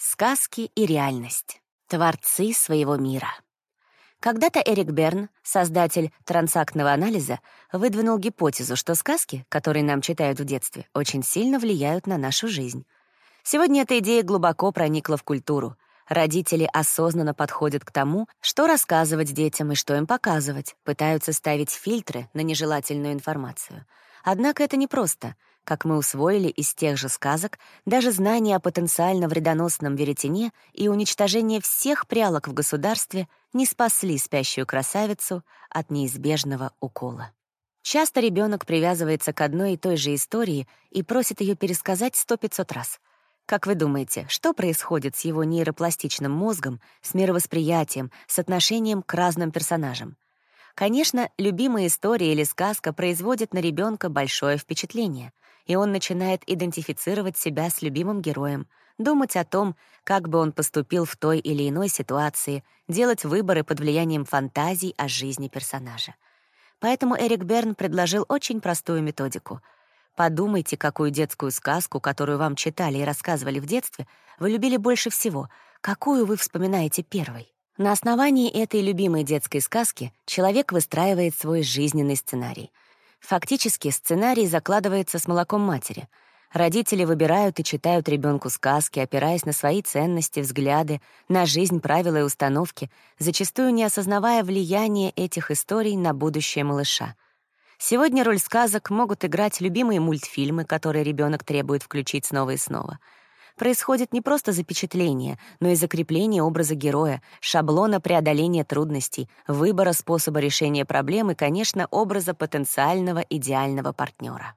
Сказки и реальность. Творцы своего мира. Когда-то Эрик Берн, создатель трансактного анализа, выдвинул гипотезу, что сказки, которые нам читают в детстве, очень сильно влияют на нашу жизнь. Сегодня эта идея глубоко проникла в культуру. Родители осознанно подходят к тому, что рассказывать детям и что им показывать, пытаются ставить фильтры на нежелательную информацию. Однако это непросто — как мы усвоили из тех же сказок, даже знание о потенциально вредоносном веретене и уничтожение всех прялок в государстве не спасли спящую красавицу от неизбежного укола. Часто ребенок привязывается к одной и той же истории и просит ее пересказать сто пятьсот раз. Как вы думаете, что происходит с его нейропластичным мозгом, с мировосприятием, с отношением к разным персонажам? Конечно, любимая история или сказка производит на ребенка большое впечатление — и он начинает идентифицировать себя с любимым героем, думать о том, как бы он поступил в той или иной ситуации, делать выборы под влиянием фантазий о жизни персонажа. Поэтому Эрик Берн предложил очень простую методику. Подумайте, какую детскую сказку, которую вам читали и рассказывали в детстве, вы любили больше всего, какую вы вспоминаете первой. На основании этой любимой детской сказки человек выстраивает свой жизненный сценарий — Фактически сценарий закладывается с молоком матери. Родители выбирают и читают ребенку сказки, опираясь на свои ценности, взгляды, на жизнь, правила и установки, зачастую не осознавая влияние этих историй на будущее малыша. Сегодня роль сказок могут играть любимые мультфильмы, которые ребенок требует включить снова и снова — происходит не просто запечатление, но и закрепление образа героя, шаблона преодоления трудностей, выбора способа решения проблем и, конечно, образа потенциального идеального партнера.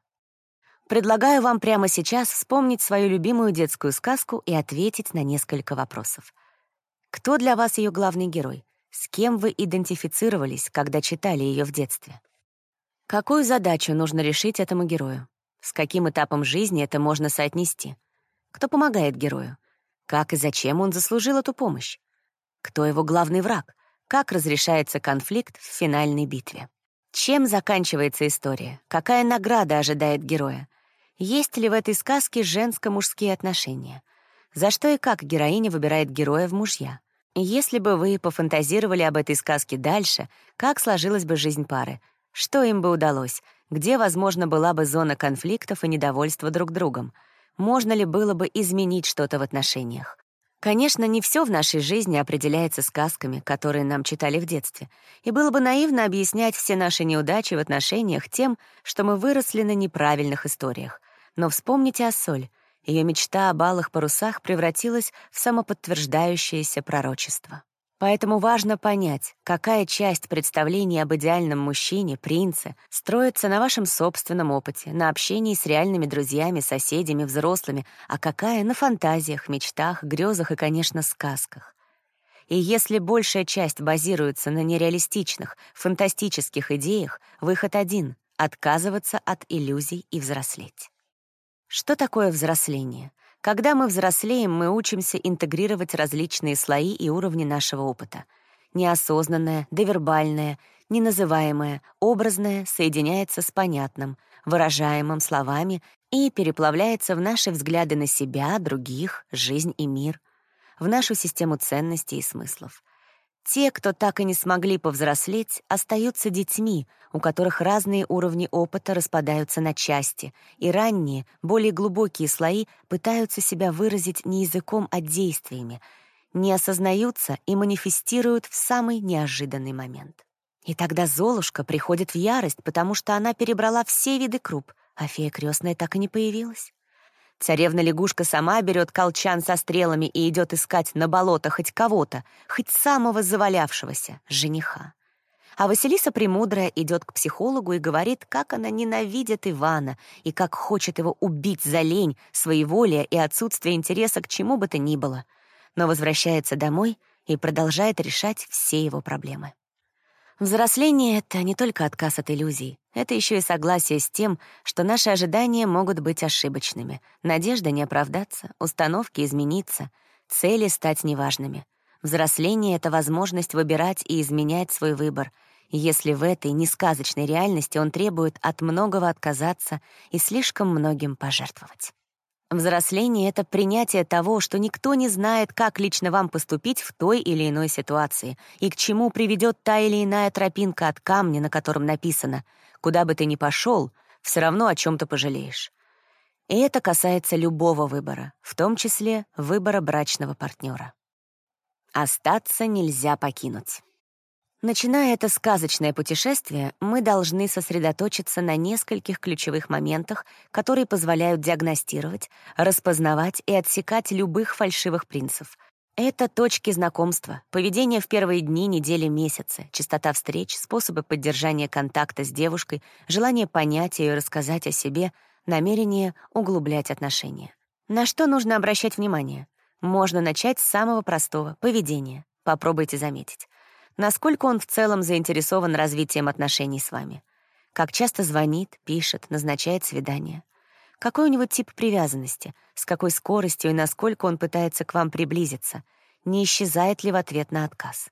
Предлагаю вам прямо сейчас вспомнить свою любимую детскую сказку и ответить на несколько вопросов. Кто для вас ее главный герой? С кем вы идентифицировались, когда читали ее в детстве? Какую задачу нужно решить этому герою? С каким этапом жизни это можно соотнести? Кто помогает герою? Как и зачем он заслужил эту помощь? Кто его главный враг? Как разрешается конфликт в финальной битве? Чем заканчивается история? Какая награда ожидает героя? Есть ли в этой сказке женско-мужские отношения? За что и как героиня выбирает героя в мужья? Если бы вы пофантазировали об этой сказке дальше, как сложилась бы жизнь пары? Что им бы удалось? Где, возможно, была бы зона конфликтов и недовольства друг другом? Можно ли было бы изменить что-то в отношениях. Конечно, не все в нашей жизни определяется сказками, которые нам читали в детстве, и было бы наивно объяснять все наши неудачи в отношениях тем, что мы выросли на неправильных историях. Но вспомните о Соль. Ее мечта о балых парусах превратилась в самоподтверждающееся пророчество. Поэтому важно понять, какая часть представления об идеальном мужчине, принце, строится на вашем собственном опыте, на общении с реальными друзьями, соседями, взрослыми, а какая — на фантазиях, мечтах, грезах и, конечно, сказках. И если большая часть базируется на нереалистичных, фантастических идеях, выход один — отказываться от иллюзий и взрослеть. Что такое взросление? Когда мы взрослеем, мы учимся интегрировать различные слои и уровни нашего опыта. Неосознанное, довербальное, неназываемое, образное соединяется с понятным, выражаемым словами и переплавляется в наши взгляды на себя, других, жизнь и мир, в нашу систему ценностей и смыслов. Те, кто так и не смогли повзрослеть, остаются детьми, у которых разные уровни опыта распадаются на части, и ранние, более глубокие слои пытаются себя выразить не языком, а действиями, не осознаются и манифестируют в самый неожиданный момент. И тогда Золушка приходит в ярость, потому что она перебрала все виды круп, а фея крестная так и не появилась. Царевна-лягушка сама берет колчан со стрелами и идет искать на болото хоть кого-то, хоть самого завалявшегося жениха. А Василиса Премудрая идет к психологу и говорит, как она ненавидит Ивана и как хочет его убить за лень, своеволие и отсутствие интереса к чему бы то ни было, но возвращается домой и продолжает решать все его проблемы. Взросление — это не только отказ от иллюзий, это еще и согласие с тем, что наши ожидания могут быть ошибочными, надежда не оправдаться, установки измениться, цели стать неважными. Взросление — это возможность выбирать и изменять свой выбор, если в этой несказочной реальности он требует от многого отказаться и слишком многим пожертвовать. Взросление — это принятие того, что никто не знает, как лично вам поступить в той или иной ситуации и к чему приведет та или иная тропинка от камня, на котором написано «Куда бы ты ни пошел, все равно о чем то пожалеешь». И это касается любого выбора, в том числе выбора брачного партнера. Остаться нельзя покинуть. Начиная это сказочное путешествие, мы должны сосредоточиться на нескольких ключевых моментах, которые позволяют диагностировать, распознавать и отсекать любых фальшивых принцев. Это точки знакомства, поведение в первые дни, недели, месяцы, частота встреч, способы поддержания контакта с девушкой, желание понять ее и рассказать о себе, намерение углублять отношения. На что нужно обращать внимание? Можно начать с самого простого — поведения. Попробуйте заметить насколько он в целом заинтересован развитием отношений с вами. Как часто звонит, пишет, назначает свидания. Какой у него тип привязанности, с какой скоростью и насколько он пытается к вам приблизиться, не исчезает ли в ответ на отказ.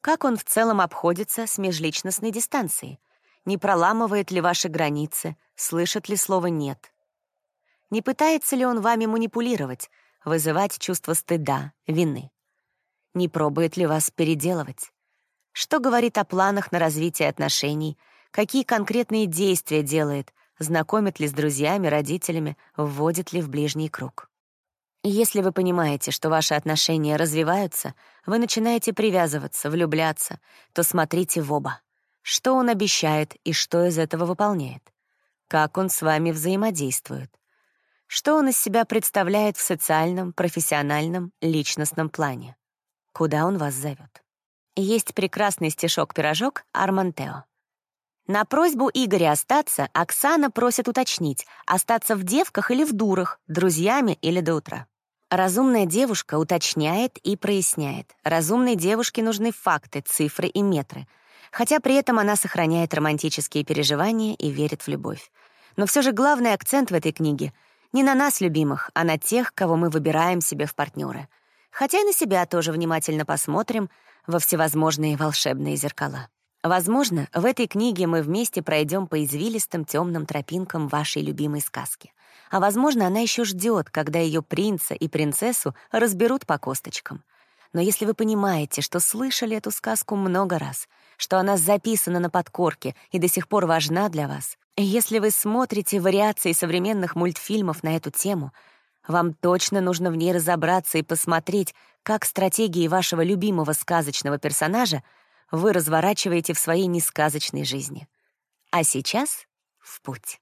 Как он в целом обходится с межличностной дистанцией, не проламывает ли ваши границы, слышит ли слово «нет». Не пытается ли он вами манипулировать, вызывать чувство стыда, вины? Не пробует ли вас переделывать? Что говорит о планах на развитие отношений, какие конкретные действия делает, знакомит ли с друзьями, родителями, вводит ли в ближний круг. Если вы понимаете, что ваши отношения развиваются, вы начинаете привязываться, влюбляться, то смотрите в оба. Что он обещает и что из этого выполняет? Как он с вами взаимодействует? Что он из себя представляет в социальном, профессиональном, личностном плане? Куда он вас зовет? Есть прекрасный стишок-пирожок Армантео. На просьбу Игоря остаться Оксана просит уточнить, остаться в девках или в дурах, друзьями или до утра. Разумная девушка уточняет и проясняет. Разумной девушке нужны факты, цифры и метры, хотя при этом она сохраняет романтические переживания и верит в любовь. Но все же главный акцент в этой книге не на нас, любимых, а на тех, кого мы выбираем себе в партнеры. Хотя и на себя тоже внимательно посмотрим — во всевозможные волшебные зеркала. Возможно, в этой книге мы вместе пройдем по извилистым темным тропинкам вашей любимой сказки. А возможно, она еще ждет, когда ее принца и принцессу разберут по косточкам. Но если вы понимаете, что слышали эту сказку много раз, что она записана на подкорке и до сих пор важна для вас, если вы смотрите вариации современных мультфильмов на эту тему, вам точно нужно в ней разобраться и посмотреть, как стратегии вашего любимого сказочного персонажа вы разворачиваете в своей несказочной жизни. А сейчас в путь.